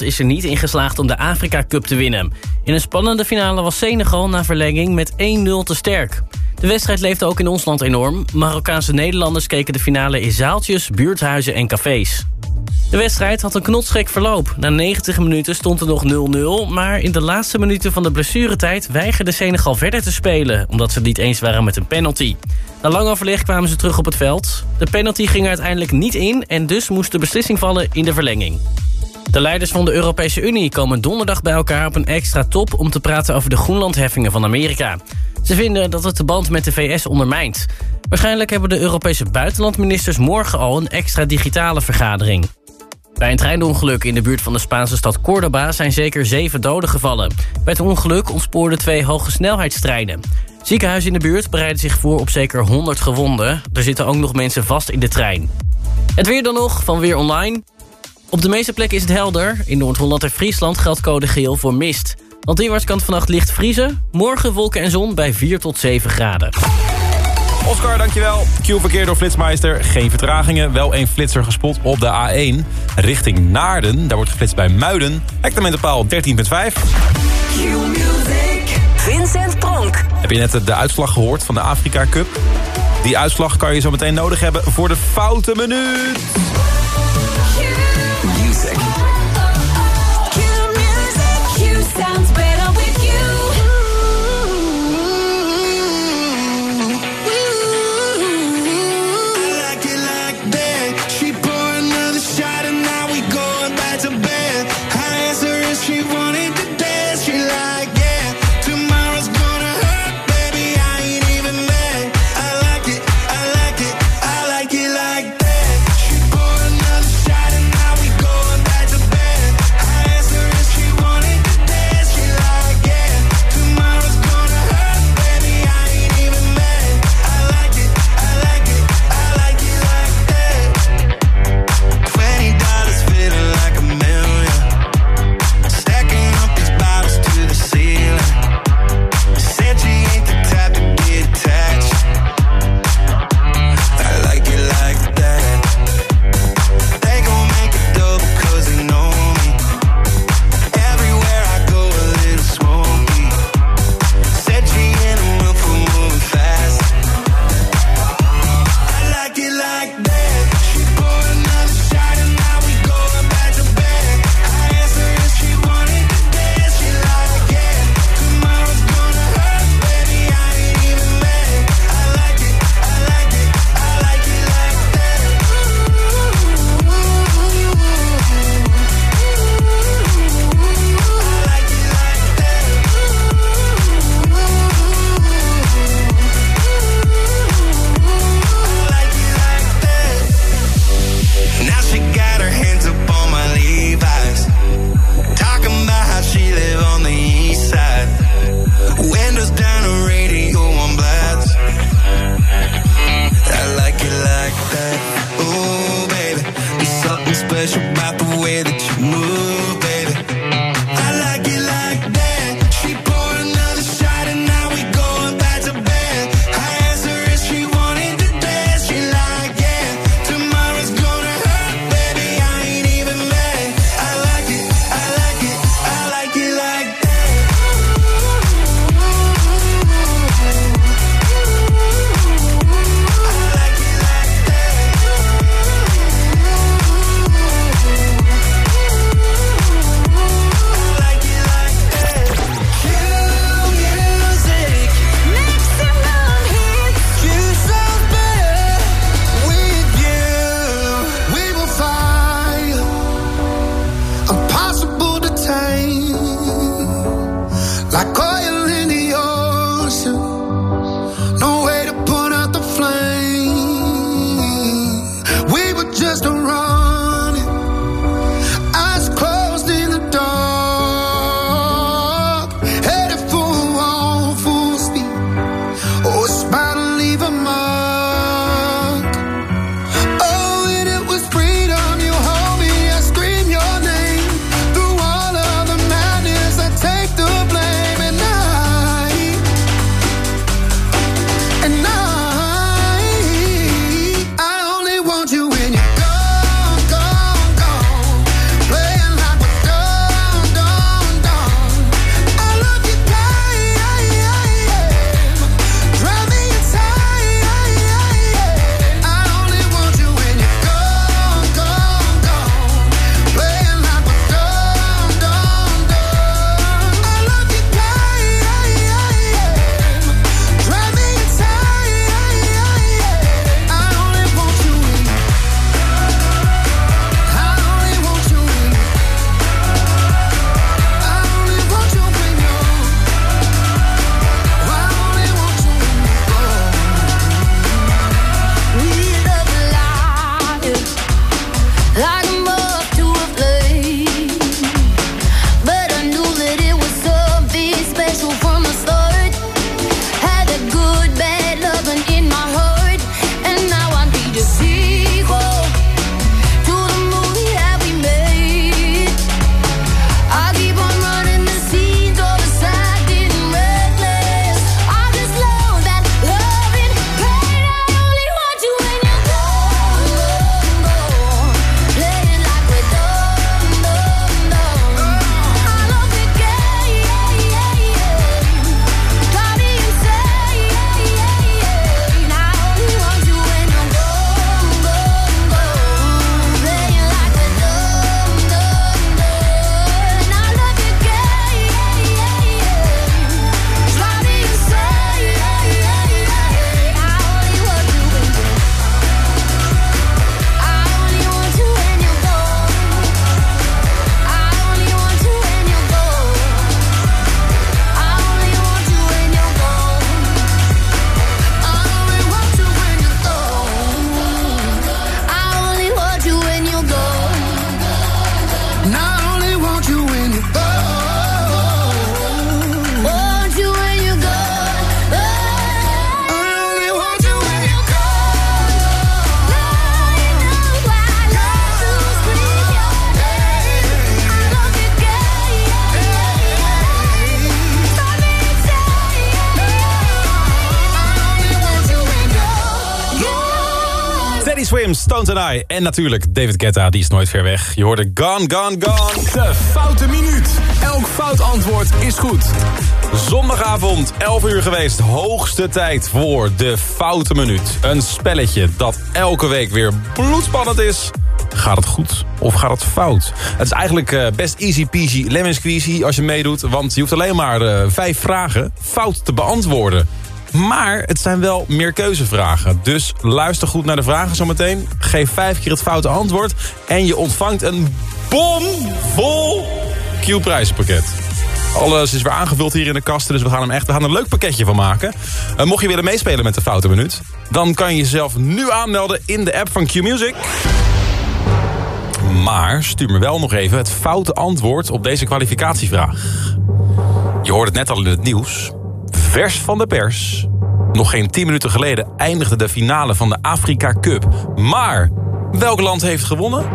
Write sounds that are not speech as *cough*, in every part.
is er niet in geslaagd om de Afrika Cup te winnen. In een spannende finale was Senegal na verlenging met 1-0 te sterk. De wedstrijd leefde ook in ons land enorm. Marokkaanse Nederlanders keken de finale in zaaltjes, buurthuizen en cafés. De wedstrijd had een knotsgek verloop. Na 90 minuten stond er nog 0-0... maar in de laatste minuten van de blessuretijd weigerde Senegal verder te spelen... omdat ze het niet eens waren met een penalty. Na lang overleg kwamen ze terug op het veld. De penalty ging uiteindelijk niet in... en dus moest de beslissing vallen in de verlenging. De leiders van de Europese Unie komen donderdag bij elkaar op een extra top... om te praten over de Groenlandheffingen van Amerika. Ze vinden dat het de band met de VS ondermijnt. Waarschijnlijk hebben de Europese buitenlandministers morgen al een extra digitale vergadering. Bij een treinongeluk in de buurt van de Spaanse stad Córdoba zijn zeker zeven doden gevallen. Bij het ongeluk ontspoorden twee hoge snelheidstreinen. Ziekenhuizen in de buurt bereiden zich voor op zeker 100 gewonden. Er zitten ook nog mensen vast in de trein. Het weer dan nog, van Weer Online. Op de meeste plekken is het helder. In Noord-Holland en Friesland geldt code geel voor mist. Landinwaarts kan het vannacht licht vriezen. Morgen wolken en zon bij 4 tot 7 graden. Oscar, dankjewel. Q-verkeer door Flitsmeister. Geen vertragingen. Wel een flitser gespot op de A1. Richting Naarden. Daar wordt geflitst bij Muiden. Hectometerpaal 13.5. Vincent Pronk. Heb je net de uitslag gehoord van de Afrika Cup? Die uitslag kan je zo meteen nodig hebben voor de foute minuut. And I. En natuurlijk David Guetta, die is nooit ver weg. Je hoorde Gone, Gone, Gone. De Foute Minuut. Elk fout antwoord is goed. Zondagavond, 11 uur geweest. Hoogste tijd voor de Foute Minuut. Een spelletje dat elke week weer bloedspannend is. Gaat het goed of gaat het fout? Het is eigenlijk eh, best easy peasy lemon squeezy als je meedoet. Want je hoeft alleen maar eh, vijf vragen fout te beantwoorden. Maar het zijn wel meerkeuzevragen. Dus luister goed naar de vragen zometeen. Geef vijf keer het foute antwoord. En je ontvangt een bomvol Q-prijzenpakket. Alles is weer aangevuld hier in de kasten, dus we gaan, hem echt, we gaan er een leuk pakketje van maken. Eh, mocht je willen meespelen met de Foute Minuut... dan kan je jezelf nu aanmelden in de app van Q-Music. Maar stuur me wel nog even het foute antwoord op deze kwalificatievraag. Je hoorde het net al in het nieuws. Vers van de pers. Nog geen 10 minuten geleden eindigde de finale van de Afrika Cup. Maar welk land heeft gewonnen?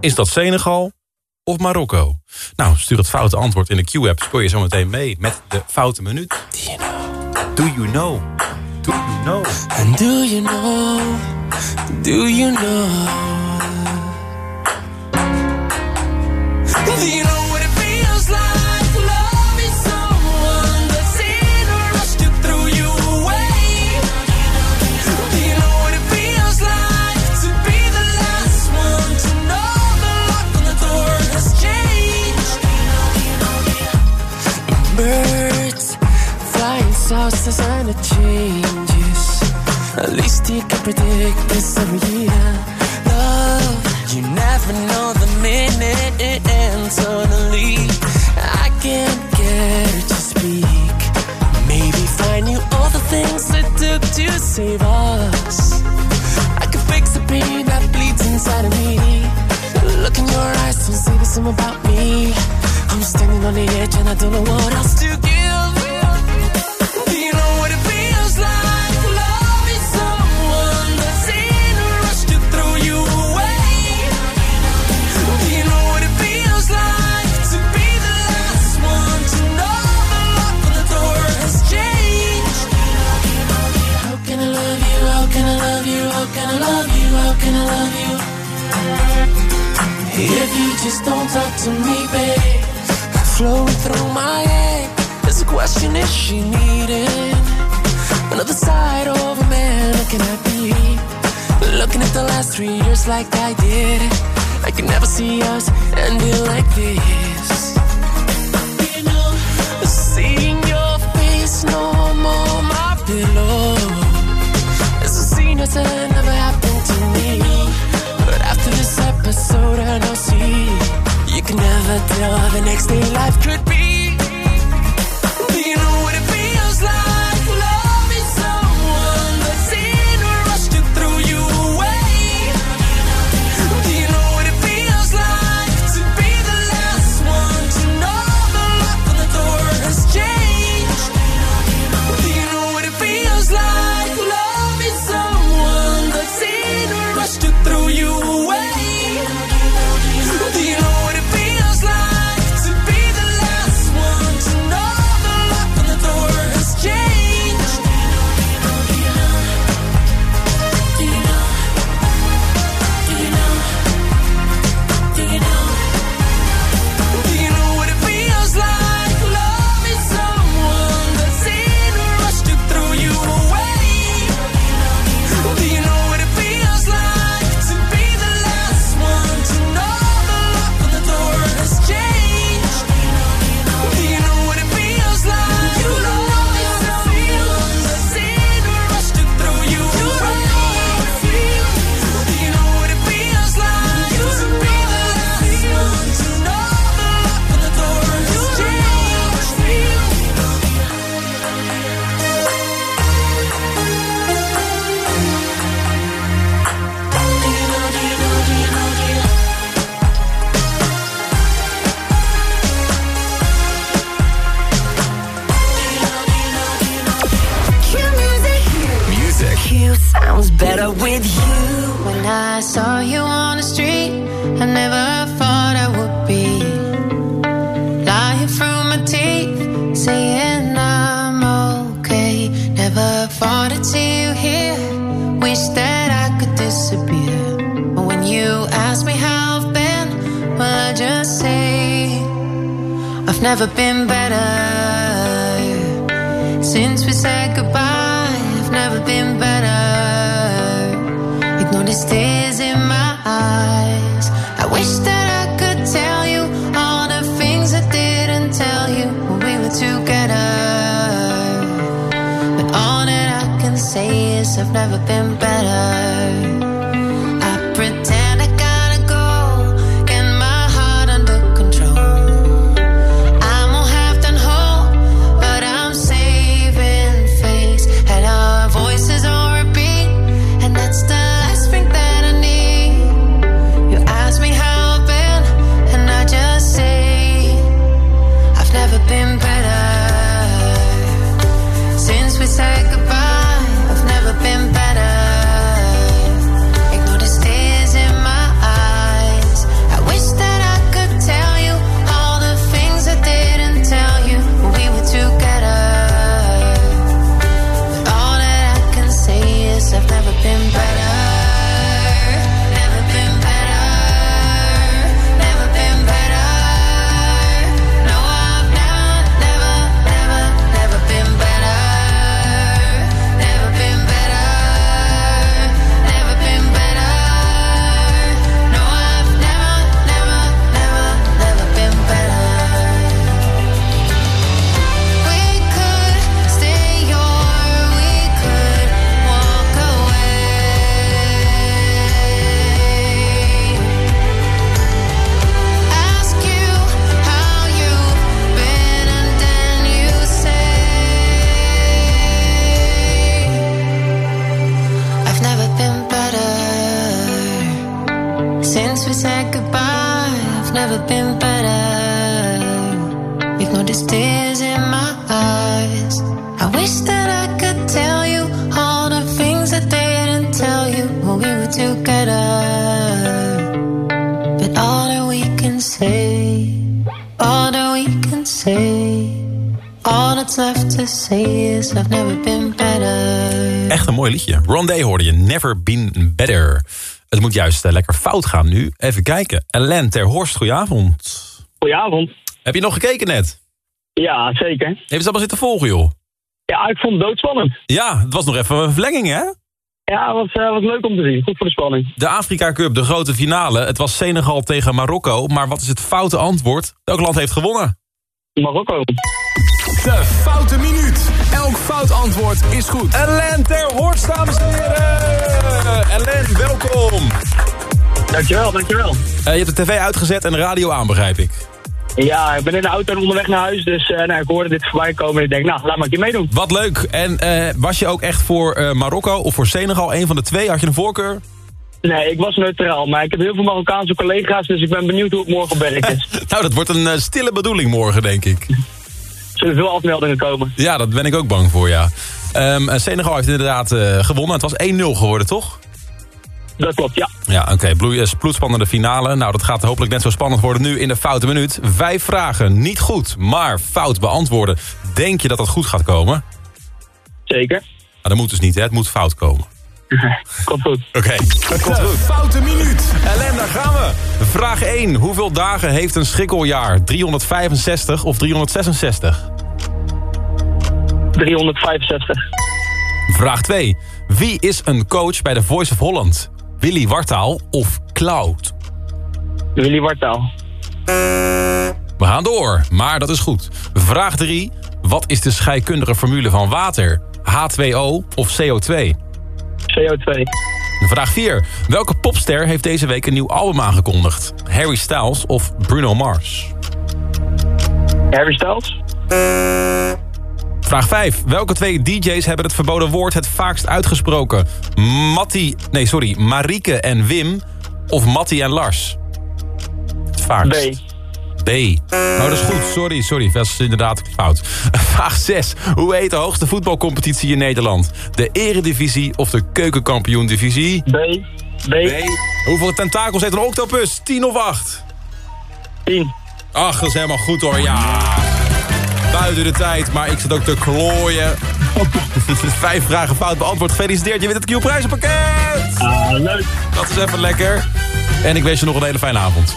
Is dat Senegal of Marokko? Nou, stuur het foute antwoord in de Q-app. Speel je zometeen mee met de foute minuut. Do you know? Do you know? Do you know, do you know? Do you know what it feels flying south as and it changes. At least you can predict this every year. Love, you never know the minute it ends. Suddenly, I can't get her to speak. Maybe find you all the things it took to save us. I could fix the pain that bleeds inside of me. Look in your eyes, don't say the same about me. I'm standing on the edge and I don't know what else to give. I love you? If you just don't talk to me, babe, flowing through my head. There's a question: Is she needing another side of a man looking at me? Looking at the last three years like I did. I could never see us ending like this. You know, seeing your face no more my pillow. It's a scene that's never happened episode, I know see you can never tell how the next day life could be. Rondé hoorde je, Never Been Better. Het moet juist eh, lekker fout gaan nu. Even kijken. Ellen ter Horst, goedenavond. Goedenavond. Heb je nog gekeken net? Ja, zeker. Even ze allemaal zitten volgen, joh. Ja, ik vond het doodspannend. Ja, het was nog even een verlenging, hè? Ja, het was, was leuk om te zien. Goed voor de spanning. De Afrika Cup, de grote finale. Het was Senegal tegen Marokko. Maar wat is het foute antwoord? Welk land heeft gewonnen? Marokko. De Foute Minuut. Elk fout antwoord is goed. Ellen ter Horst, dames en heren. Ellen, welkom. Dankjewel, dankjewel. Eh, je hebt de tv uitgezet en de radio aan, begrijp ik. Ja, ik ben in de auto en onderweg naar huis. Dus eh, nou, ik hoorde dit voorbij komen en ik denk, nou, laat maar een keer meedoen. Wat leuk. En eh, was je ook echt voor eh, Marokko of voor Senegal? Een van de twee? Had je een voorkeur? Nee, ik was neutraal. Maar ik heb heel veel Marokkaanse collega's, dus ik ben benieuwd hoe het morgen op werk is. nou, dat wordt een stille bedoeling morgen, denk ik. Zullen veel afmeldingen komen. Ja, dat ben ik ook bang voor, ja. Ehm, eh, Senegal heeft inderdaad eh, gewonnen. Het was 1-0 geworden, toch? Dat klopt, ja. Ja, oké. Okay. Bloedspannende finale. Nou, dat gaat hopelijk net zo spannend worden nu in de foute minuut. Vijf vragen, niet goed, maar fout beantwoorden. Denk je dat dat goed gaat komen? Zeker. Nou, dat moet dus niet, hè? Het moet fout komen. *laughs* Komt goed. Oké, dat komt De goed. Foute Minuut. Ellen, daar gaan we. Vraag 1. Hoeveel dagen heeft een schrikkeljaar? 365 of 366? 365. Vraag 2. Wie is een coach bij The Voice of Holland? Willy Wartaal of Cloud? Willy Wartaal. We gaan door, maar dat is goed. Vraag 3. Wat is de scheikundige formule van water? H2O of CO2? CO2. Vraag 4. Welke popster heeft deze week een nieuw album aangekondigd? Harry Styles of Bruno Mars? Harry Styles. Vraag 5. Welke twee DJ's hebben het verboden woord het vaakst uitgesproken? Matti, nee sorry, Marieke en Wim of Matti en Lars? Het vaakst. B. B. Oh, dat is goed. Sorry, sorry. Dat is inderdaad fout. *laughs* Vraag 6. Hoe heet de hoogste voetbalcompetitie in Nederland? De eredivisie of de keukenkampioen-divisie? B. B. Hoeveel tentakels heeft een octopus? 10 of 8? 10. Ach, dat is helemaal goed hoor. Ja. Buiten de tijd, maar ik zit ook te klooien. *laughs* Vijf vragen fout beantwoord. Gefeliciteerd, je wint het Q-prijzenpakket. Ah, leuk. Dat is even lekker. En ik wens je nog een hele fijne avond.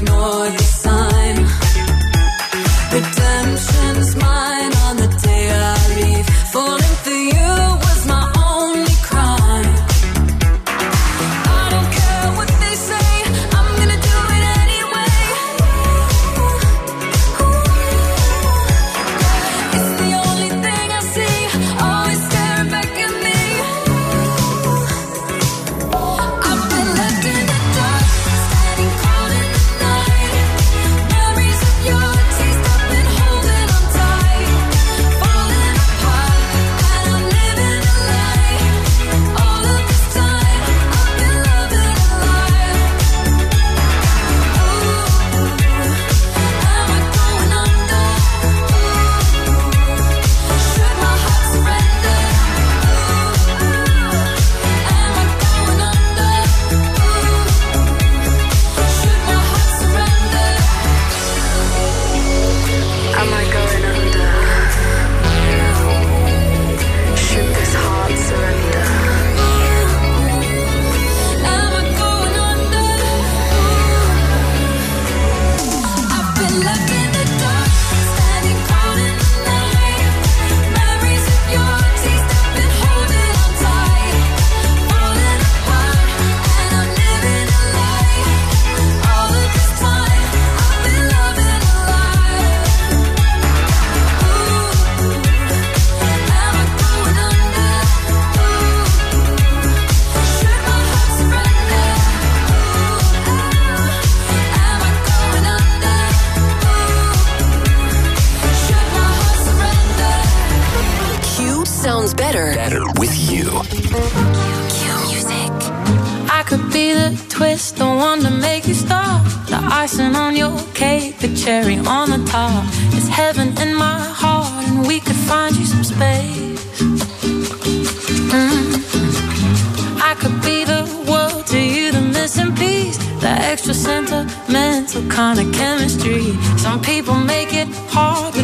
ignore kind of chemistry. Some people make it hard,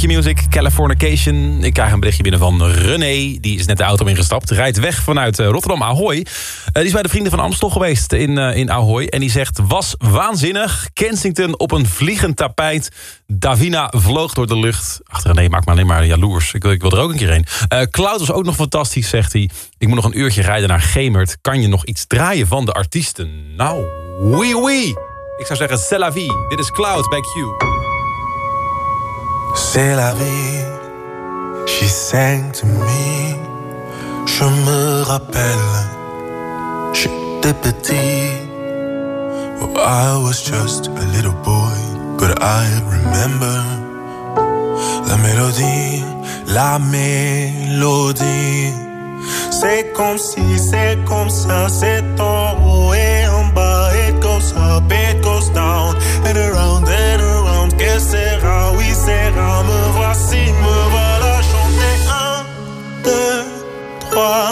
Bij Q-Music, Californication. Ik krijg een berichtje binnen van René. Die is net de auto ingestapt. Rijdt weg vanuit eh, Rotterdam Ahoy. Eh, die is bij de Vrienden van Amstel geweest in, eh, in Ahoy. En die zegt, was waanzinnig. Kensington op een vliegend tapijt. Davina vloog door de lucht. Ach René, maak me alleen maar jaloers. Ik ik wil er ook een keer heen. Cloud was ook nog fantastisch, zegt hij. Ik moet nog een uurtje rijden naar Gemert. Kan je nog iets draaien van de artiesten? Nou, oui oui. Ik zou zeggen, c'est la vie. Dit is Cloud bij Q. C'est la vie, she sang to me. Je me rappelle, j'étais petit. Oh, I was just a little boy, but I remember la mélodie, la mélodie. C'est comme si, c'est comme ça, c'est en haut et en bas. It goes up, it goes down, and around and around. Que sera, oui, serra, me voici, me voilà chanter. Un, deux, trois,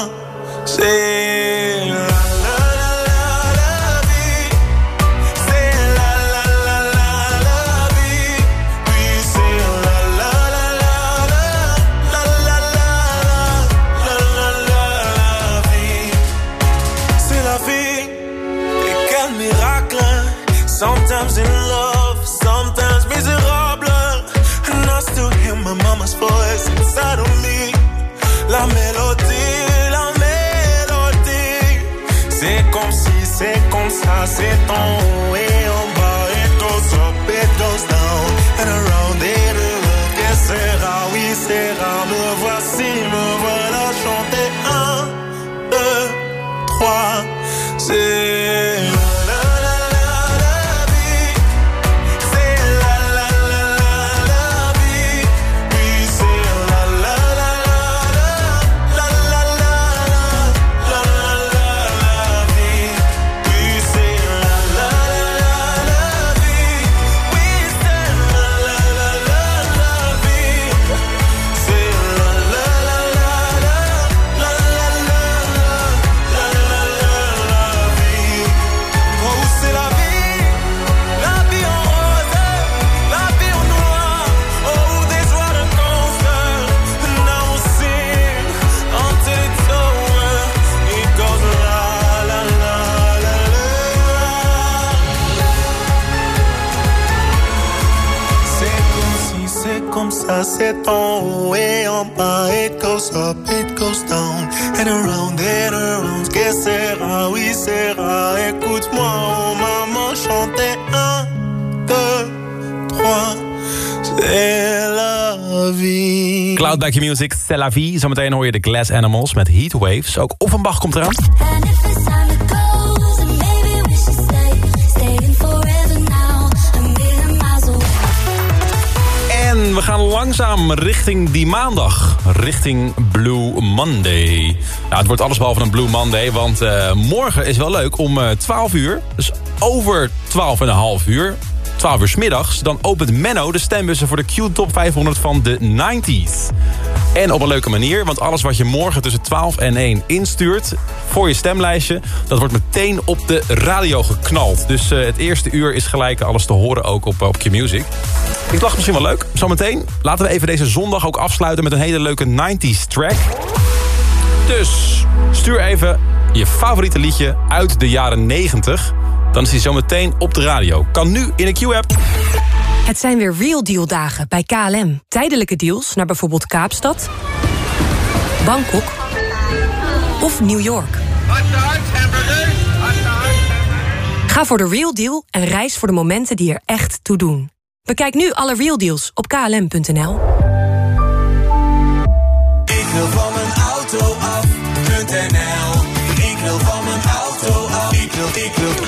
c'est la la la la la vie, c'est la la la la la vie, puis c'est la la la la la la la la la la vie. C'est la vie là. sometimes in life La mélodie, la mélodie. C'est comme si, c'est comme ça, c'est en haut et en bas. It goes up, it goes down, and around it around. Que sera, oui, sera. Me voici, me voilà chanter. Un, deux, trois. C'est and around and around. Que sera, oui, sera. Écoute-moi, oh maman, chanter un, deux, trois. C'est la vie. Cloudback Your Music, C'est la vie. Zometeen hoor je de Glass Animals met Heatwaves. Ook Offenbach komt eraan. Gaan langzaam richting die maandag. Richting Blue Monday. Nou, het wordt alles behalve een Blue Monday. Want eh, morgen is wel leuk om eh 12 uur. Dus over 12 en een half uur. 12 uur 's middags. Dan opent Menno de stembussen voor de Q-top 500 van de 90s. En op een leuke manier, want alles wat je morgen tussen 12 en 1 instuurt... voor je stemlijstje, dat wordt meteen op de radio geknald. Dus eh, het eerste uur is gelijk alles te horen ook op, op Q-Music. Ik dacht misschien wel leuk. Zometeen laten we even deze zondag ook afsluiten... met een hele leuke 90s track. Dus stuur even je favoriete liedje uit de jaren 90. Dan is hij zometeen op de radio. Kan nu in de Q-app. Het zijn weer Real Deal dagen bij KLM. Tijdelijke deals naar bijvoorbeeld Kaapstad, Bangkok of New York. Ga voor de Real Deal en reis voor de momenten die er echt toe doen. Bekijk nu alle Real Deals op klm.nl. Ik wil van mijn auto af.nl Ik wil van mijn auto af. Ik wil, ik wil,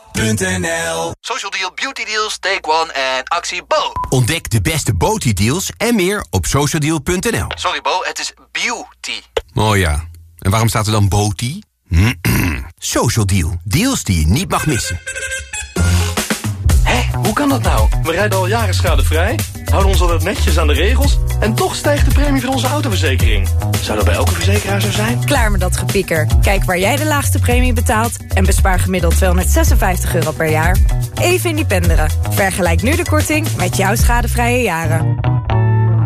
af.nl Social Deal, Beauty Deals, Take One en actie Bo. Ontdek de beste Beauty-deals en meer op socialdeal.nl. Sorry Bo, het is beauty. Oh ja, en waarom staat er dan Beauty? *clears throat* Social Deal, deals die je niet mag missen. Hé, hoe kan dat nou? We rijden al jaren schadevrij, houden ons altijd netjes aan de regels... en toch stijgt de premie van onze autoverzekering. Zou dat bij elke verzekeraar zo zijn? Klaar met dat gepieker. Kijk waar jij de laagste premie betaalt en bespaar gemiddeld 256 euro per jaar. Even independeren. Vergelijk nu de korting met jouw schadevrije jaren.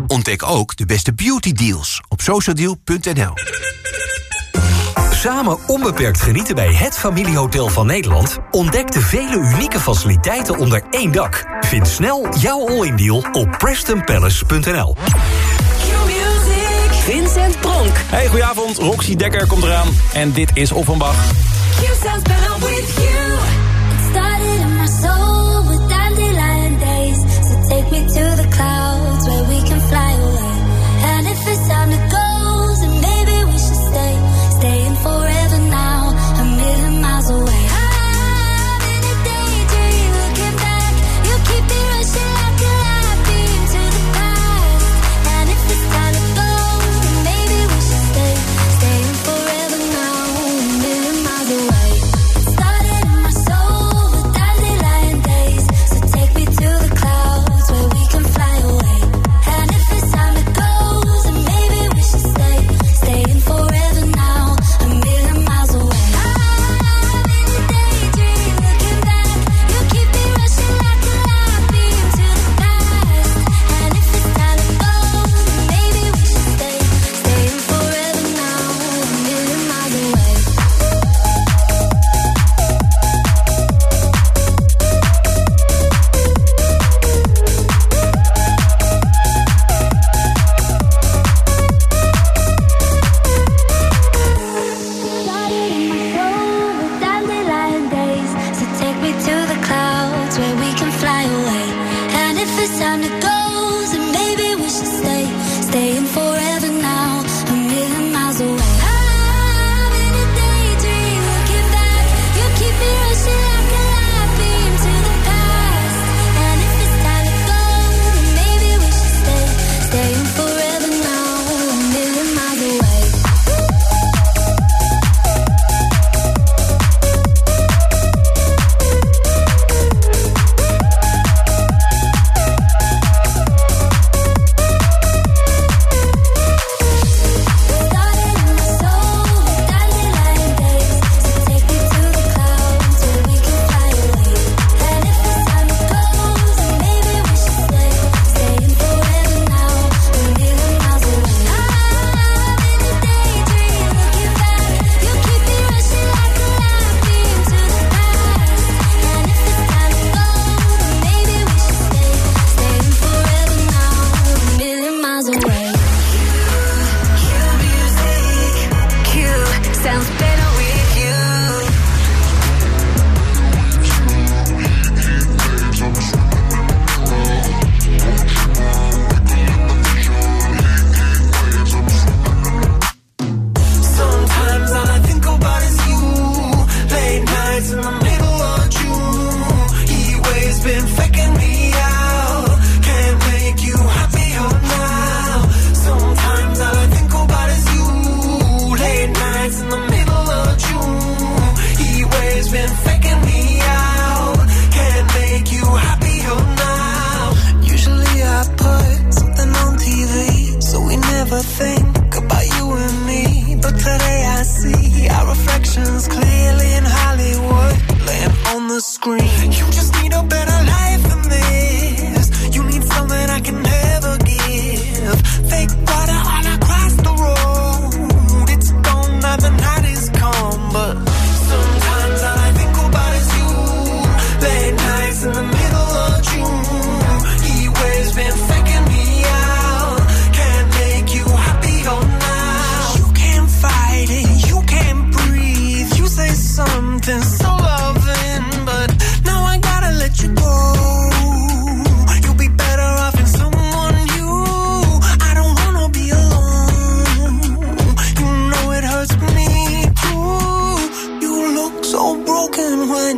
Ontdek ook de beste beauty deals op socialdeal.nl. Samen onbeperkt genieten bij het familiehotel van Nederland? Ontdek de vele unieke faciliteiten onder één dak. Vind snel jouw all-in deal op prestonpalace.nl. Vincent Pronk. Hey, goedenavond. Roxy Dekker komt eraan. En dit is Offenbach. It started in my soul with dandelion days. So take me to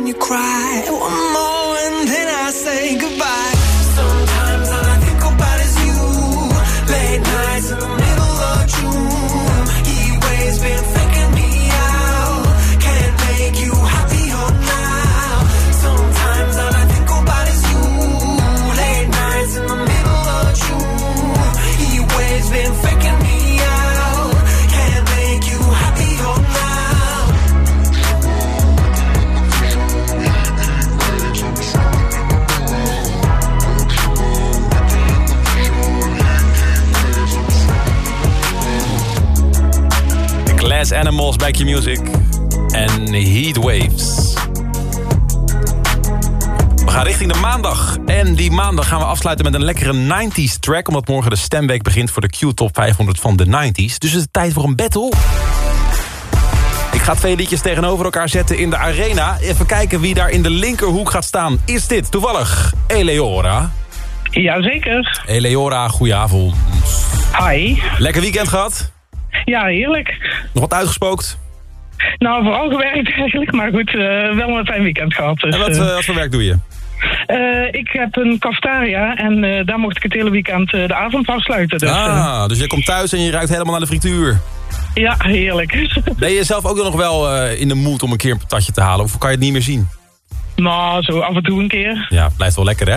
you cry. One more Glass Animals bij Q-Music. En Heatwaves. We gaan richting de maandag. En die maandag gaan we afsluiten met een lekkere 90s track... omdat morgen de stemweek begint voor de Q-top 500 van de 90s. Dus het is tijd voor een battle. Ik ga twee liedjes tegenover elkaar zetten in de arena. Even kijken wie daar in de linkerhoek gaat staan. Is dit toevallig Eleora? Jazeker. Eleora, goedenavond. Hi. Lekker weekend gehad? Ja, heerlijk. Nog wat uitgespookt? Nou, vooral gewerkt *laughs* eigenlijk, maar goed, eh, wel een fijn weekend gehad. Dus, En wat, eh, eh, wat voor werk doe je? ik heb een cafetaria en daar mocht ik het hele weekend de avond afsluiten. Dus, ah, dus je komt thuis en je ruikt helemaal naar de frituur. ja, heerlijk. *laughs* Ben je zelf ook nog wel in de mood om een keer een patatje te halen? Of kan je het niet meer zien? nou, zo af en toe een keer. Ja, blijft wel lekker hè?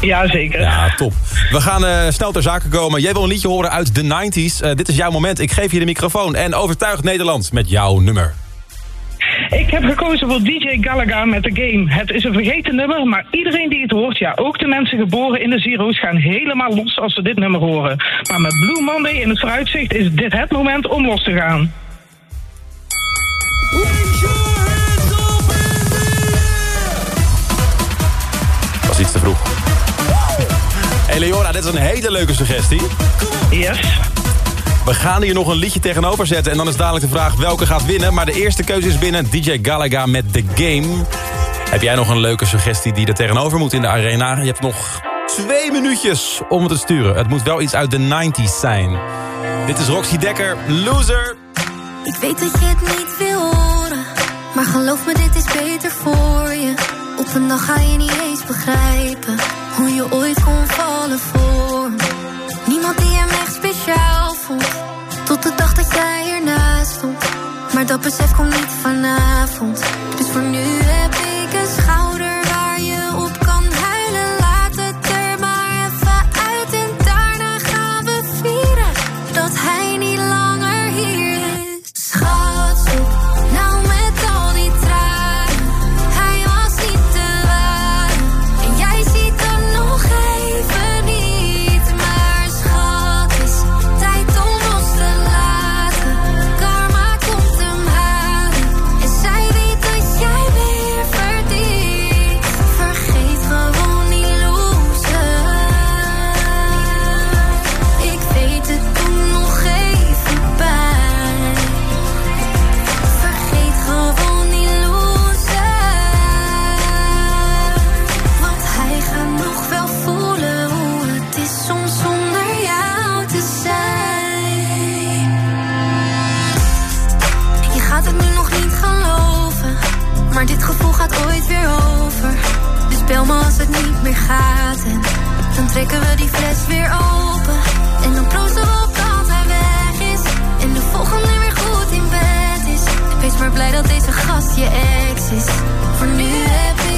Ja, zeker. Ja, top. We gaan eh, snel ter zake komen. Jij wil een liedje horen uit de 90s. Eh, dit is jouw moment. Ik geef je de microfoon. En overtuig Nederland met jouw nummer. Ik heb gekozen voor DJ Galaga met The Game. Het is een vergeten nummer, maar iedereen die het hoort, ja, ook de mensen geboren in de Zero's, gaan helemaal los als ze dit nummer horen. Maar met Blue Monday in het vooruitzicht is dit het moment om los te gaan. Dat is iets te vroeg. Hey Leora, dit is een hele leuke suggestie. Yes. We gaan hier nog een liedje tegenover zetten. En dan is dadelijk de vraag welke gaat winnen. Maar de eerste keuze is binnen DJ Galaga met The Game. Heb jij nog een leuke suggestie die er tegenover moet in de arena? Je hebt nog twee minuutjes om het te sturen. Het moet wel iets uit de 90s zijn. Dit is Roxy Dekker, Loser. Ik weet dat je het niet wil horen, maar geloof me, dit is beter voor je. Op een dag ga je niet eens begrijpen hoe je ooit kon vallen Niemand die hem echt speciaal vond, tot de dag dat jij ernaast stond. Maar dat besef komt niet vanavond, dus voor nu heb ik een schouder niet meer gaat en dan trekken we die fles weer open. En dan proosten we op dat hij weg is en de volgende weer goed in bed is. Wees maar blij dat deze gast je ex is. Voor nu heb ik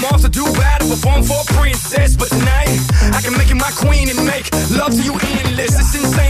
I'm off to do battle, perform for a princess. But tonight, I can make you my queen and make love to you endless. It's insane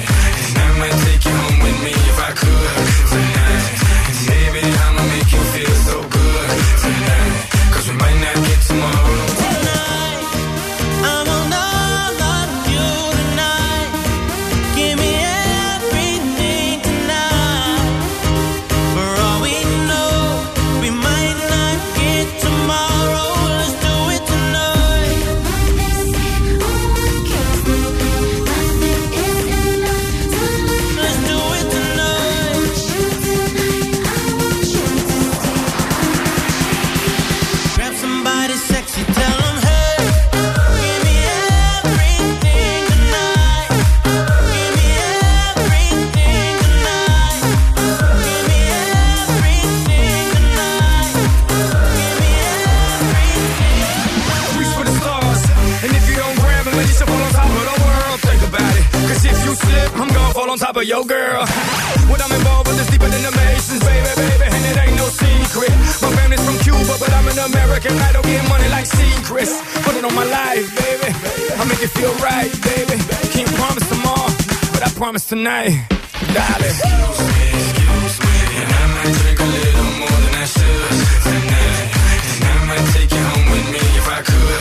An I don't get money like secrets. Put it on my life, baby. I make it feel right, baby. Can't promise tomorrow, but I promise tonight. Darling. Excuse me, excuse me. And I might drink a little more than I should tonight. And I might take you home with me if I could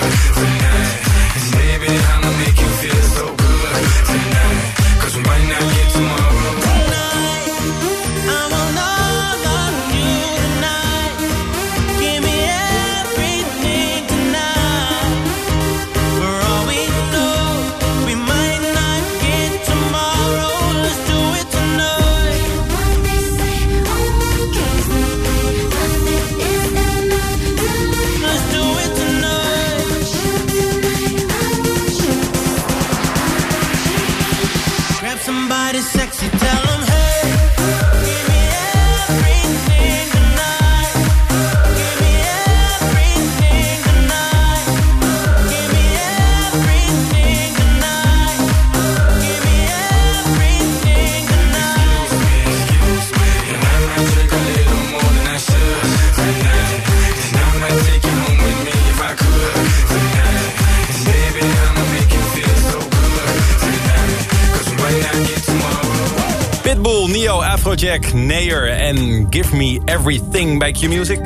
Afrojack, Nayer en Give Me Everything bij Q-Music.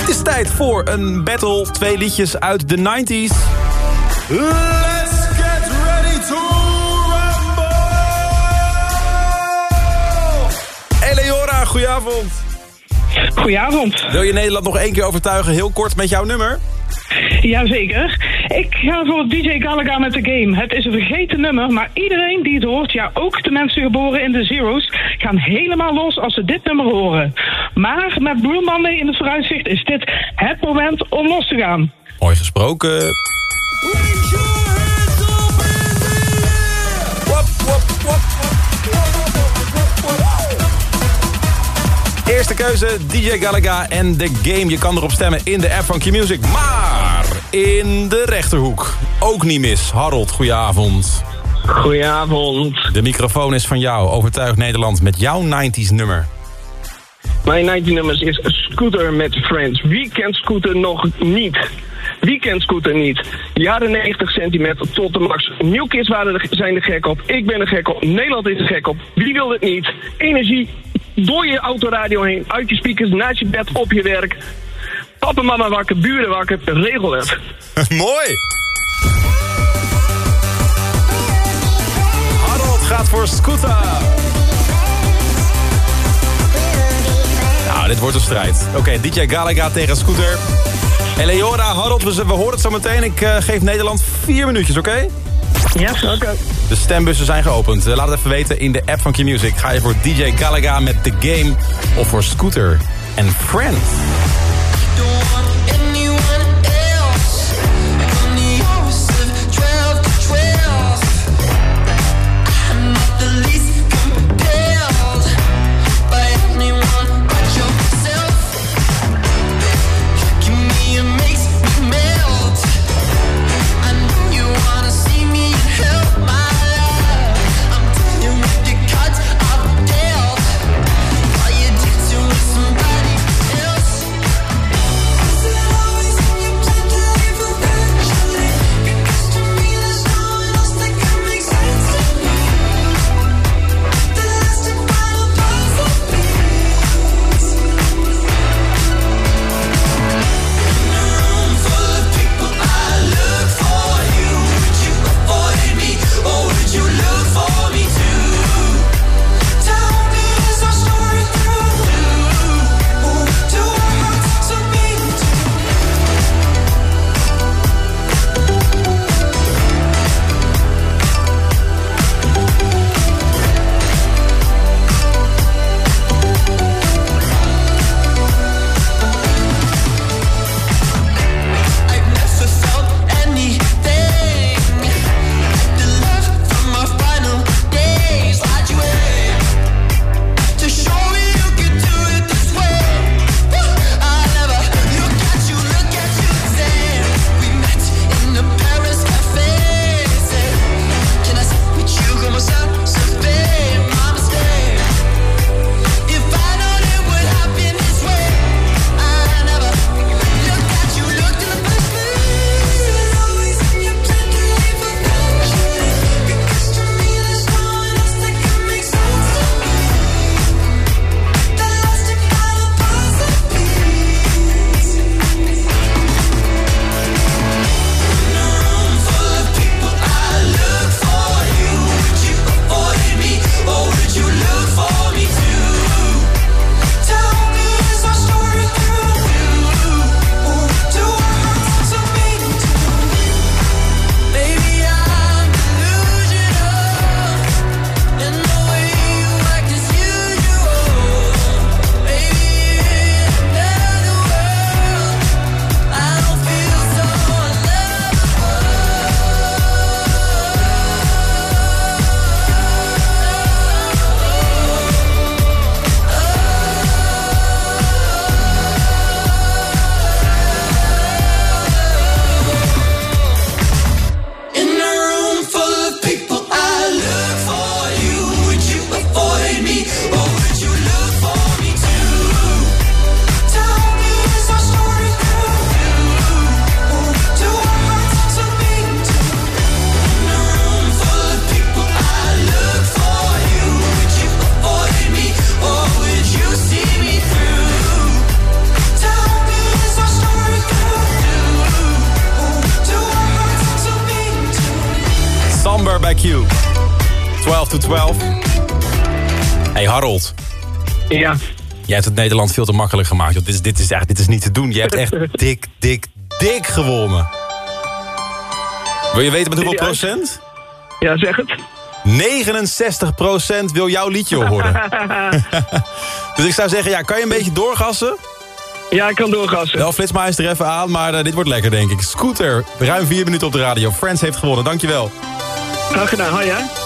Het is tijd voor een battle. Twee liedjes uit de 90s. Let's get ready to rumble! Eleora, goedenavond. Goedenavond. Wil je Nederland nog één keer overtuigen, heel kort met jouw nummer? Jazeker. Ik ga voor DJ Gallagher met de game. Het is een vergeten nummer, maar iedereen die het hoort, ja ook de mensen geboren in de Zero's, gaan helemaal los als ze dit nummer horen. Maar met Blue Monday in het vooruitzicht is dit het moment om los te gaan. Mooi gesproken. Eerste keuze, DJ Galaga en The Game. Je kan erop stemmen in de app van Q-Music. Maar in de rechterhoek, ook niet mis. Harold, goedenavond. Goedenavond. De microfoon is van jou. Overtuig Nederland met jouw 90s nummer. Mijn 19 nummers is Scooter met Friends. Wie kent Scooter nog niet? Wie kent Scooter niet? Jaren 90 centimeter tot de max. New Kids waren er, zijn er gek op. Ik ben er gek op. Nederland is er gek op. Wie wil het niet? Energie door je autoradio heen. Uit je speakers, naast je bed, op je werk. Papa, mama wakker, buren wakker. Regel het. *laughs* Mooi! Harold gaat voor Scooter. Nou, dit wordt een strijd. Oké, DJ Galaga tegen Scooter. Eleora, Harold, we, we horen het zo meteen. Ik eh, geef Nederland vier minuutjes, oké? Ja, oké. De stembussen zijn geopend. Eh, laat het even weten in de app van Q-Music. Ga je voor DJ Galaga met The Game of voor Scooter en Friends? Hebt het Nederland veel te makkelijk gemaakt. Dit is, dit is, echt, dit is niet te doen. Je hebt echt *laughs* dik, dik, dik gewonnen. Wil je weten met hoeveel procent? Ja, zeg het. 69 procent wil jouw liedje horen. *laughs* *laughs* dus ik zou zeggen, ja, kan je een beetje doorgassen? Ja, ik kan doorgassen. Wel flitsmeister even aan, maar eh, dit wordt lekker denk ik. Scooter, ruim vier minuten op de radio. Friends heeft gewonnen, dankjewel. Graag gedaan, hoi hè.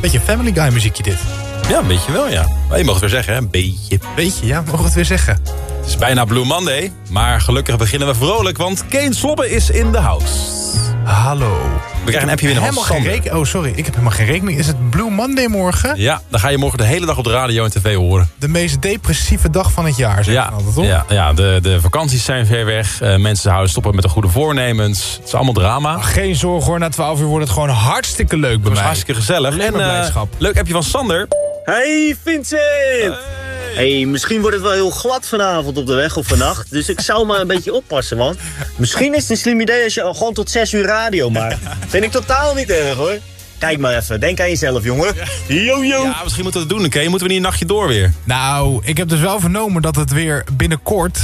Beetje Family Guy muziekje dit. Ja, een beetje wel, ja. Maar je mag het weer zeggen, hè? Een beetje. Beetje, ja, mogen we het weer zeggen. Het is bijna Blue Monday, maar gelukkig beginnen we vrolijk, want Kane Slobben is in de house. Hallo. We krijgen een appje binnen van Helemaal geen Sander. Oh, sorry. Ik heb helemaal geen rekening. Is het Blue Monday morgen? Ja, dan ga je morgen de hele dag op de radio en tv horen. De meest depressieve dag van het jaar, zeg Ja, ik altijd, toch? ja, ja de, de vakanties zijn ver weg. Eh, mensen houden stoppen met de goede voornemens. Het is allemaal drama. Geen zorgen hoor, na 12 uur wordt het gewoon hartstikke leuk bij mij. hartstikke gezellig. Alleen En eh, blijdschap. leuk appje van Sander. Hey Vincent! Hey, misschien wordt het wel heel glad vanavond op de weg of vannacht. Dus ik zou maar een beetje oppassen, want misschien is het een slim idee als je al gewoon tot 6 uur radio maakt. Vind ik totaal niet erg hoor. Kijk maar even, denk aan jezelf jongen. Yo yo! Ja, misschien moeten we het doen, oké? Moeten we niet een nachtje door weer? Nou, ik heb dus wel vernomen dat het weer binnenkort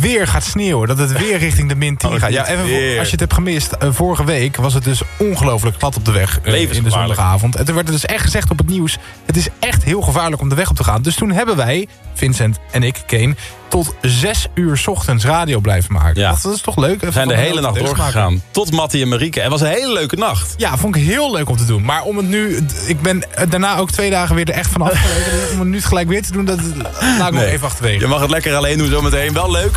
weer gaat sneeuwen. Dat het weer *laughs* richting de min 10 Oh, gaat. Ja, even voor- als je het hebt gemist. eh, vorige week was het dus ongelooflijk glad op de weg. eh, in de zondagavond. En toen werd er dus echt gezegd op het nieuws. Het is echt heel gevaarlijk om de weg op te gaan. Dus toen hebben wij, Vincent en ik, Kane... tot zes uur 's ochtends radio blijven maken. Ja. Dat, dat is toch leuk? Even We zijn de hele nacht maken. doorgegaan. Tot Mattie en Marieke. Het was een hele leuke nacht. Ja, vond ik heel leuk om te doen. Maar om het nu... Ik ben daarna ook twee dagen weer er echt van afgerekend. om het nu gelijk weer te doen, dat laat ik nog even achterwege. Je mag het lekker alleen doen zometeen. Wel leuk.